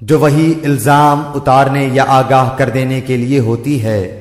جو وہی الزام اتارنے یا آگاہ کر دینے کے لیے ہوتی ہے۔